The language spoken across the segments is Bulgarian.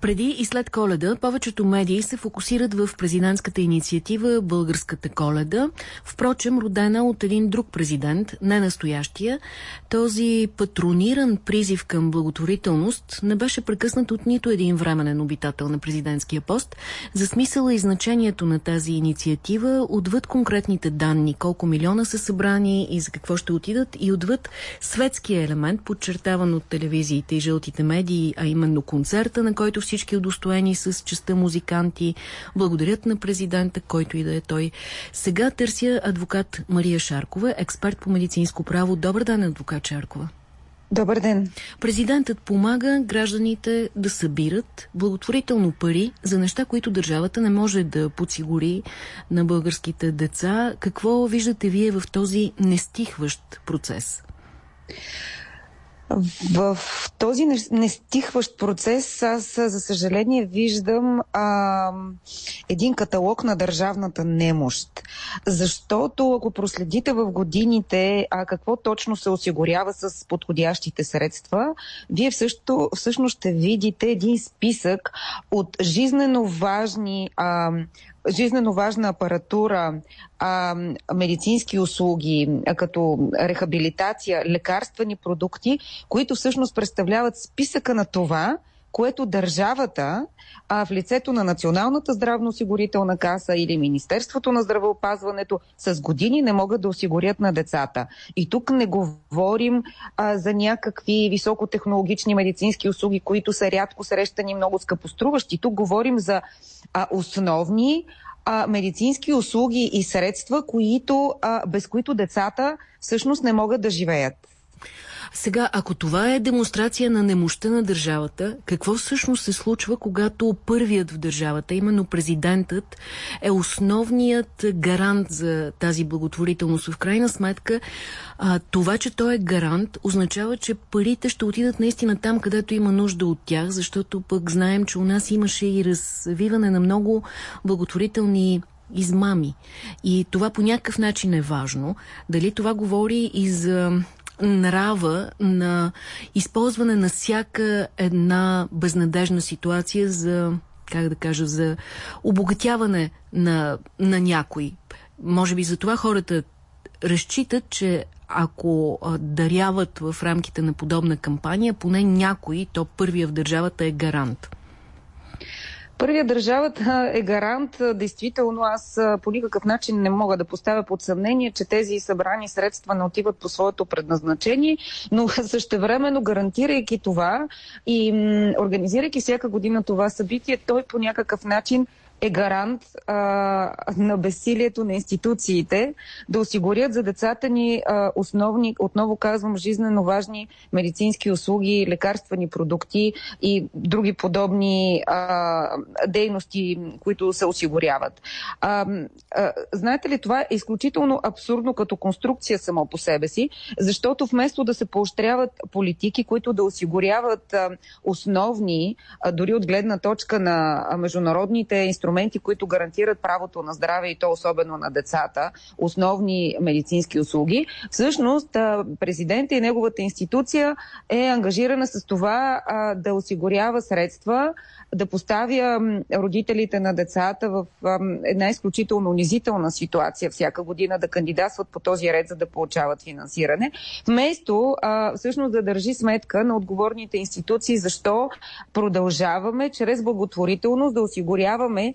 Преди и след коледа повечето медии се фокусират в президентската инициатива Българската коледа, впрочем родена от един друг президент, не настоящия. Този патрониран призив към благотворителност не беше прекъснат от нито един временен обитател на президентския пост. За смисъла и значението на тази инициатива, отвъд конкретните данни, колко милиона са събрани и за какво ще отидат, и отвъд светския елемент, подчертаван от телевизиите и жълтите медии, а именно концерта, на който всички удостоени с частта музиканти благодарят на президента, който и да е той. Сега търся адвокат Мария Шаркова, експерт по медицинско право. Добър ден, адвокат Шаркова. Добър ден. Президентът помага гражданите да събират благотворително пари за неща, които държавата не може да подсигури на българските деца. Какво виждате вие в този нестихващ процес? В този нестихващ процес аз, за съжаление, виждам а, един каталог на държавната немощ. Защото ако проследите в годините а какво точно се осигурява с подходящите средства, вие всъщност, всъщност ще видите един списък от жизнено важни а, жизненно важна апаратура, медицински услуги, като рехабилитация, лекарствени продукти, които всъщност представляват списъка на това, което държавата а, в лицето на Националната здравноосигурителна каса или Министерството на здравеопазването с години не могат да осигурят на децата. И тук не говорим а, за някакви високотехнологични медицински услуги, които са рядко срещани, много скъпоструващи. Тук говорим за а, основни а, медицински услуги и средства, които, а, без които децата всъщност не могат да живеят. Сега, ако това е демонстрация на немощта на държавата, какво всъщност се случва, когато първият в държавата, именно президентът, е основният гарант за тази благотворителност? В крайна сметка, това, че той е гарант, означава, че парите ще отидат наистина там, където има нужда от тях, защото пък знаем, че у нас имаше и развиване на много благотворителни измами. И това по някакъв начин е важно. Дали това говори и за нрава на използване на всяка една безнадежна ситуация за, как да кажа, за обогатяване на, на някой. Може би за това хората разчитат, че ако даряват в рамките на подобна кампания, поне някой, то първия в държавата е гарант. Първия държавата е гарант. Действително, аз по никакъв начин не мога да поставя под съмнение, че тези събрани средства не отиват по своето предназначение, но същевременно гарантирайки това и организирайки всяка година това събитие, той по някакъв начин е гарант а, на безсилието на институциите да осигурят за децата ни а, основни, отново казвам, жизненно важни медицински услуги, лекарствени продукти и други подобни а, дейности, които се осигуряват. А, а, знаете ли, това е изключително абсурдно като конструкция само по себе си, защото вместо да се поощряват политики, които да осигуряват а, основни, а, дори от гледна точка на международните инструменти, инструменти, които гарантират правото на здраве и то особено на децата, основни медицински услуги, всъщност президента и неговата институция е ангажирана с това да осигурява средства, да поставя родителите на децата в една изключително унизителна ситуация всяка година да кандидатстват по този ред, за да получават финансиране, вместо всъщност да държи сметка на отговорните институции защо продължаваме чрез благотворителност да осигуряваме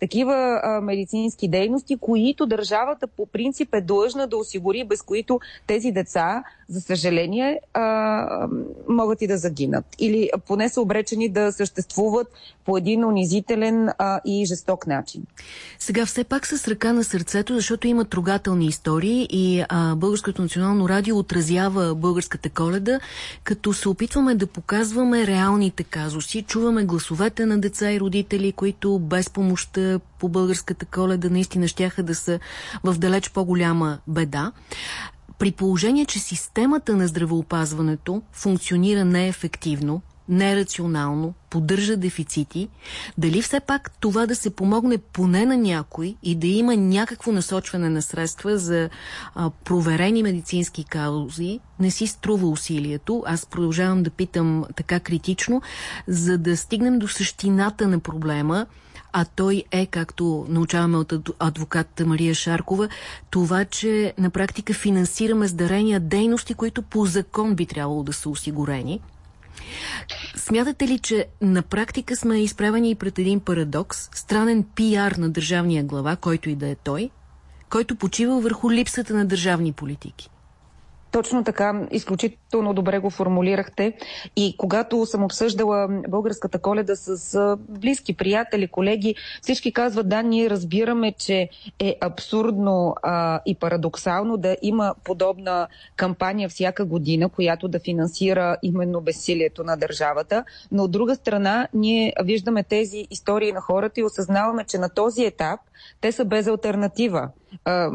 такива а, медицински дейности, които държавата по принцип е длъжна да осигури, без които тези деца, за съжаление, а, могат и да загинат. Или поне са обречени да съществуват по един унизителен а, и жесток начин. Сега все пак с ръка на сърцето, защото има трогателни истории и а, Българското национално радио отразява българската коледа, като се опитваме да показваме реалните казуси. Чуваме гласовете на деца и родители, които без помощта по българската коледа наистина щяха да са в далеч по-голяма беда. При положение, че системата на здравеопазването функционира неефективно, нерационално, поддържа дефицити, дали все пак това да се помогне поне на някой и да има някакво насочване на средства за а, проверени медицински каузи, не си струва усилието. Аз продължавам да питам така критично, за да стигнем до същината на проблема, а той е, както научаваме от адвокат Мария Шаркова, това, че на практика финансираме с дарения дейности, които по закон би трябвало да са осигурени. Смятате ли, че на практика сме изправени и пред един парадокс, странен пиар на държавния глава, който и да е той, който почива върху липсата на държавни политики? Точно така, изключително добре го формулирахте. И когато съм обсъждала българската коледа с близки приятели, колеги, всички казват, да, ние разбираме, че е абсурдно а, и парадоксално да има подобна кампания всяка година, която да финансира именно безсилието на държавата. Но от друга страна, ние виждаме тези истории на хората и осъзнаваме, че на този етап те са без альтернатива. А,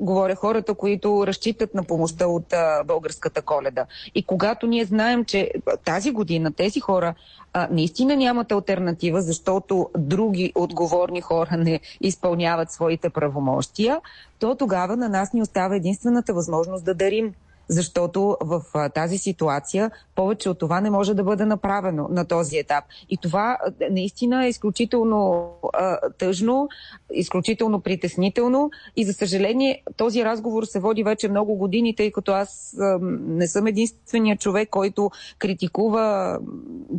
говоря хората, които разчитат на помощта от а, българската коледа. И когато ние знаем, че тази година тези хора а, наистина нямат альтернатива, защото други отговорни хора не изпълняват своите правомощия, то тогава на нас ни остава единствената възможност да дарим защото в а, тази ситуация повече от това не може да бъде направено на този етап. И това наистина е изключително а, тъжно, изключително притеснително и за съжаление този разговор се води вече много години, тъй като аз а, не съм единствения човек, който критикува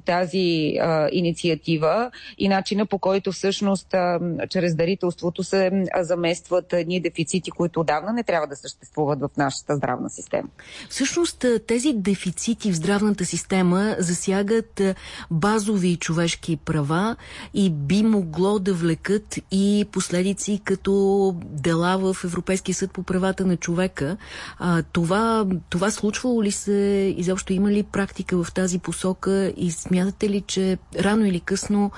тази а, инициатива и начина по който всъщност а, чрез дарителството се заместват ние дефицити, които отдавна не трябва да съществуват в нашата здравна система. Всъщност тези дефицити в здравната система засягат базови човешки права и би могло да влекат и последици като дела в Европейския съд по правата на човека. А, това, това случвало ли се, изобщо има ли практика в тази посока и смятате ли, че рано или късно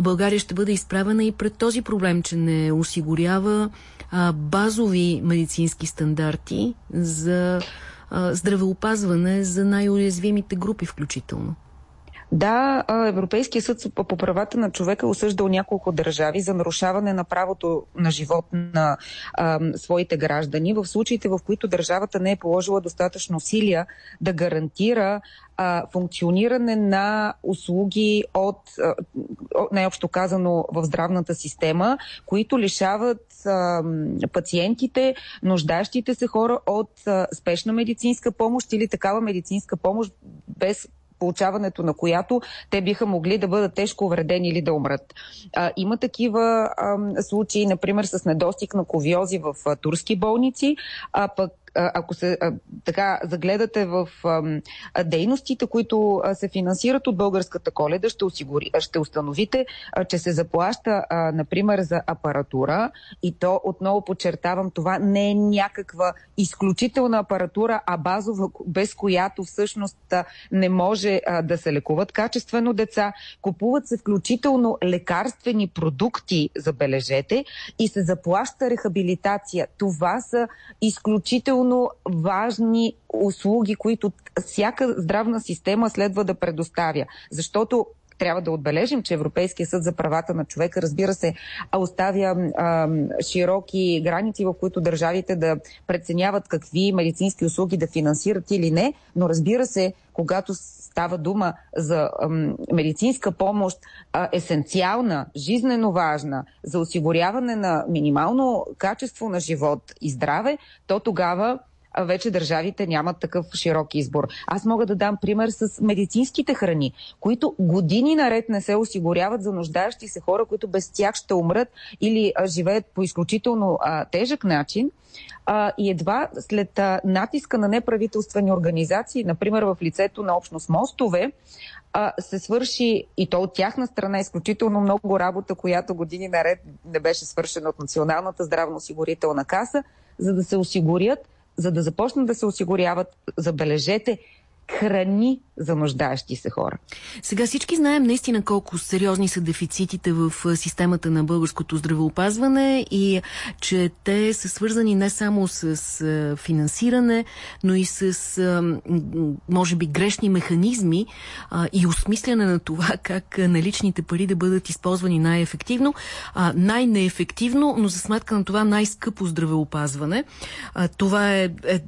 България ще бъде изправена и пред този проблем, че не осигурява а, базови медицински стандарти за здравеопазване за най-уязвимите групи включително. Да, Европейския съд по правата на човека е осъждал няколко държави за нарушаване на правото на живот на а, своите граждани. В случаите, в които държавата не е положила достатъчно усилия да гарантира а, функциониране на услуги от, най-общо казано, в здравната система, които лишават а, пациентите, нуждащите се хора от а, спешна медицинска помощ или такава медицинска помощ без получаването на която те биха могли да бъдат тежко увредени или да умрат. А, има такива а, случаи, например, с недостиг на ковиози в а, турски болници, а пък ако се така загледате в дейностите, които се финансират от българската коледа, ще, осигури, ще установите, че се заплаща, например, за апаратура и то, отново подчертавам, това не е някаква изключителна апаратура, а базова, без която всъщност не може да се лекуват качествено деца. Купуват се включително лекарствени продукти, забележете, и се заплаща рехабилитация. Това са изключително изключително важни услуги, които всяка здравна система следва да предоставя. Защото трябва да отбележим, че Европейския съд за правата на човека, разбира се, оставя а, широки граници, в които държавите да преценяват какви медицински услуги да финансират или не, но разбира се, когато става дума за ам, медицинска помощ, а, есенциална, жизнено важна за осигуряване на минимално качество на живот и здраве, то тогава вече държавите нямат такъв широк избор. Аз мога да дам пример с медицинските храни, които години наред не се осигуряват за нуждаещи се хора, които без тях ще умрат или а, живеят по изключително а, тежък начин. А, и едва след а, натиска на неправителствени организации, например в лицето на общност Мостове, а, се свърши и то от тяхна страна изключително много работа, която години наред не беше свършена от Националната здравноосигурителна каса, за да се осигурят за да започнат да се осигуряват, забележете, храни за нуждаещи се хора. Сега всички знаем наистина колко сериозни са дефицитите в системата на българското здравеопазване и че те са свързани не само с финансиране, но и с може би грешни механизми и осмисляне на това как наличните пари да бъдат използвани най-ефективно, най-неефективно, но за сметка на това най-скъпо здравеопазване. Това е, е,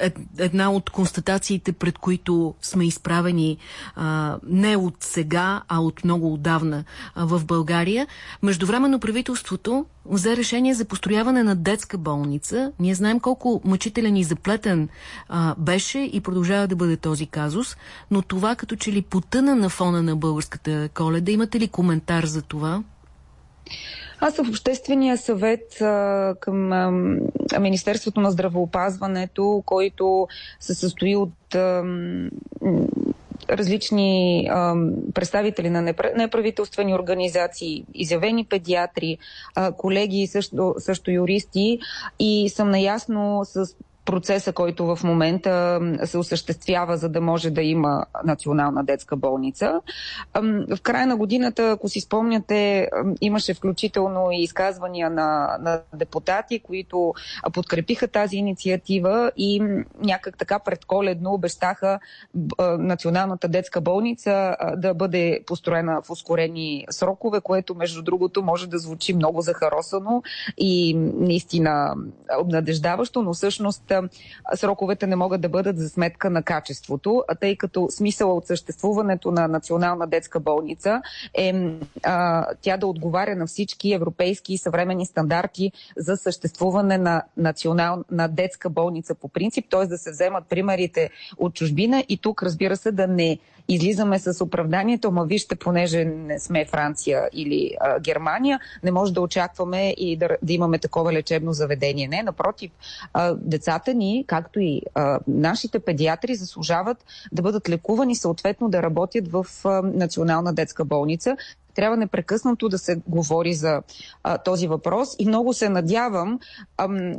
е една от констатациите, пред които сме изправени а, не от сега, а от много отдавна а, в България. Междувременно правителството взе решение за построяване на детска болница. Ние знаем колко мъчителен и заплетен а, беше и продължава да бъде този казус, но това като че ли потъна на фона на българската коледа. Имате ли коментар за това? Аз съм в Обществения съвет а, към а, Министерството на здравеопазването, който се състои от а, различни а, представители на неправителствени организации, изявени педиатри, а, колеги, също, също юристи. И съм наясно с процеса, който в момента се осъществява, за да може да има национална детска болница. В края на годината, ако си спомняте, имаше включително и изказвания на, на депутати, които подкрепиха тази инициатива и някак така предколедно обещаха националната детска болница да бъде построена в ускорени срокове, което между другото може да звучи много захаросано и наистина обнадеждаващо, но всъщност сроковете не могат да бъдат за сметка на качеството, а тъй като смисъла от съществуването на Национална детска болница е а, тя да отговаря на всички европейски и съвремени стандарти за съществуване на национална детска болница по принцип, т.е. да се вземат примерите от чужбина и тук, разбира се, да не излизаме с оправданието, ама вижте, понеже не сме Франция или а, Германия, не може да очакваме и да, да имаме такова лечебно заведение. Не, напротив, а, децата ни, както и а, нашите педиатри, заслужават да бъдат лекувани, съответно да работят в а, Национална детска болница трябва непрекъснато да се говори за а, този въпрос и много се надявам ам,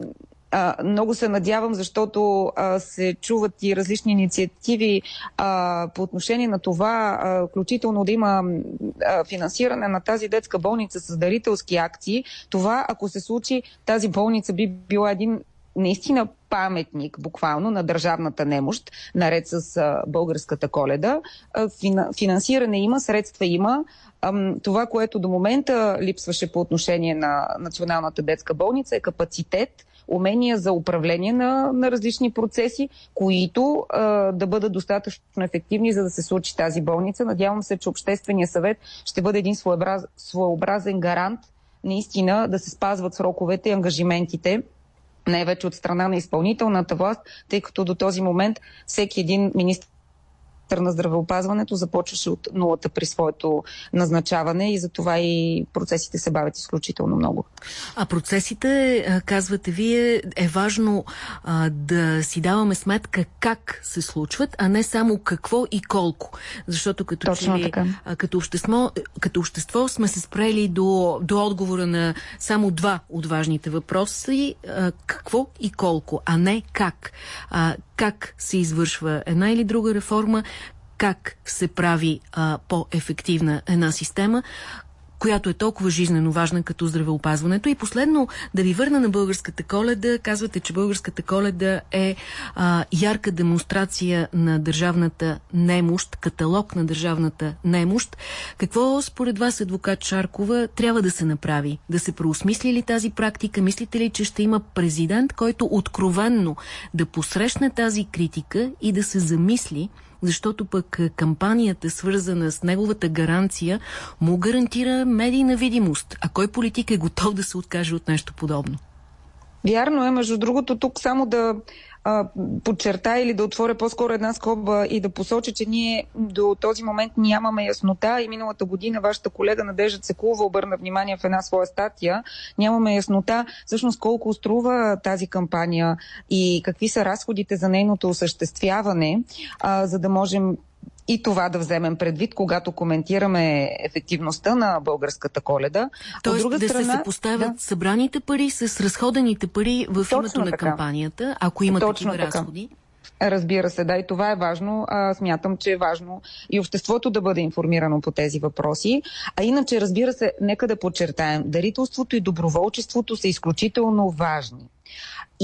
много се надявам, защото се чуват и различни инициативи по отношение на това, включително да има финансиране на тази детска болница с дарителски акции. Това, ако се случи, тази болница би била един наистина паметник, буквално, на държавната немощ, наред с а, българската коледа. А, финансиране има, средства има. А, това, което до момента липсваше по отношение на Националната детска болница е капацитет умения за управление на, на различни процеси, които а, да бъдат достатъчно ефективни, за да се случи тази болница. Надявам се, че Обществения съвет ще бъде един своеобраз, своеобразен гарант наистина да се спазват сроковете и ангажиментите най-вече от страна на изпълнителната власт, тъй като до този момент всеки един министр на здравеопазването започваше от нулата при своето назначаване и затова и процесите се бавят изключително много. А процесите, казвате вие, е важно а, да си даваме сметка как се случват, а не само какво и колко. Защото като, Точно че, така. като, общество, като общество сме се спрели до, до отговора на само два от важните въпроси. А, какво и колко, а не как. А, как се извършва една или друга реформа, как се прави по-ефективна една система, която е толкова жизненно важна като здравеопазването. И последно, да ви върна на българската коледа. Казвате, че българската коледа е а, ярка демонстрация на държавната немощ, каталог на държавната немощ. Какво според вас, адвокат Шаркова, трябва да се направи? Да се проосмисли ли тази практика? Мислите ли, че ще има президент, който откровенно да посрещне тази критика и да се замисли защото пък е, кампанията, свързана с неговата гаранция, му гарантира медийна видимост. А кой политик е готов да се откаже от нещо подобно? Вярно е, между другото, тук само да а, подчерта или да отворя по-скоро една скоба и да посоча, че ние до този момент нямаме яснота и миналата година вашата колега Надежда Цекулова обърна внимание в една своя статия. Нямаме яснота всъщност колко струва тази кампания и какви са разходите за нейното осъществяване, а, за да можем и това да вземем предвид, когато коментираме ефективността на българската коледа. Тоест От друга да страна, се съпоставят да. събраните пари с разходените пари в Точно името на така. кампанията, ако има Точно такива така. разходи? Разбира се, да, и това е важно. А, смятам, че е важно и обществото да бъде информирано по тези въпроси. А иначе, разбира се, нека да подчертаем, дарителството и доброволчеството са изключително важни.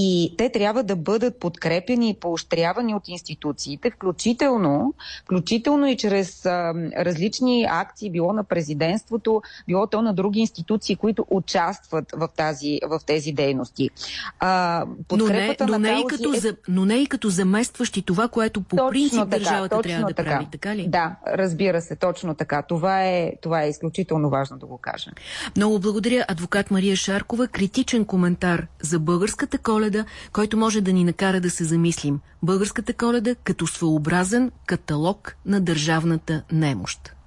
И те трябва да бъдат подкрепени и поощрявани от институциите, включително, включително и чрез а, различни акции, било на президентството, било то на други институции, които участват в, тази, в тези дейности. А, но, не, но, не и като е... за, но не и като заместващи това, което по точно принцип така, държавата трябва да така. прави, така ли? Да, разбира се, точно така. Това е, това е изключително важно да го кажа. Много благодаря, адвокат Мария Шаркова. Критичен коментар за българската коледа коледа, който може да ни накара да се замислим. Българската коледа като своеобразен каталог на държавната немощ.